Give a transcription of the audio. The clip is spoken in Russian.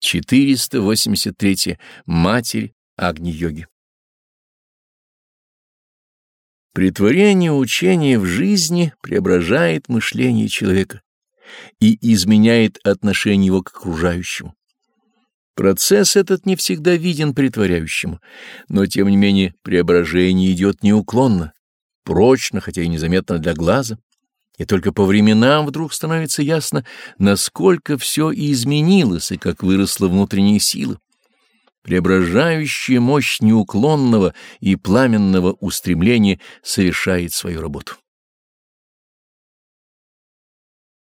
483. Матерь Агни-йоги. Притворение учения в жизни преображает мышление человека и изменяет отношение его к окружающему. Процесс этот не всегда виден притворяющему, но тем не менее преображение идет неуклонно, прочно, хотя и незаметно для глаза, и только по временам вдруг становится ясно, насколько все изменилось и как выросла внутренняя сила. Преображающая мощь неуклонного и пламенного устремления совершает свою работу.